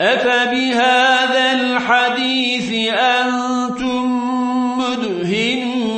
أفبهذا الحديث أنتم مدهنون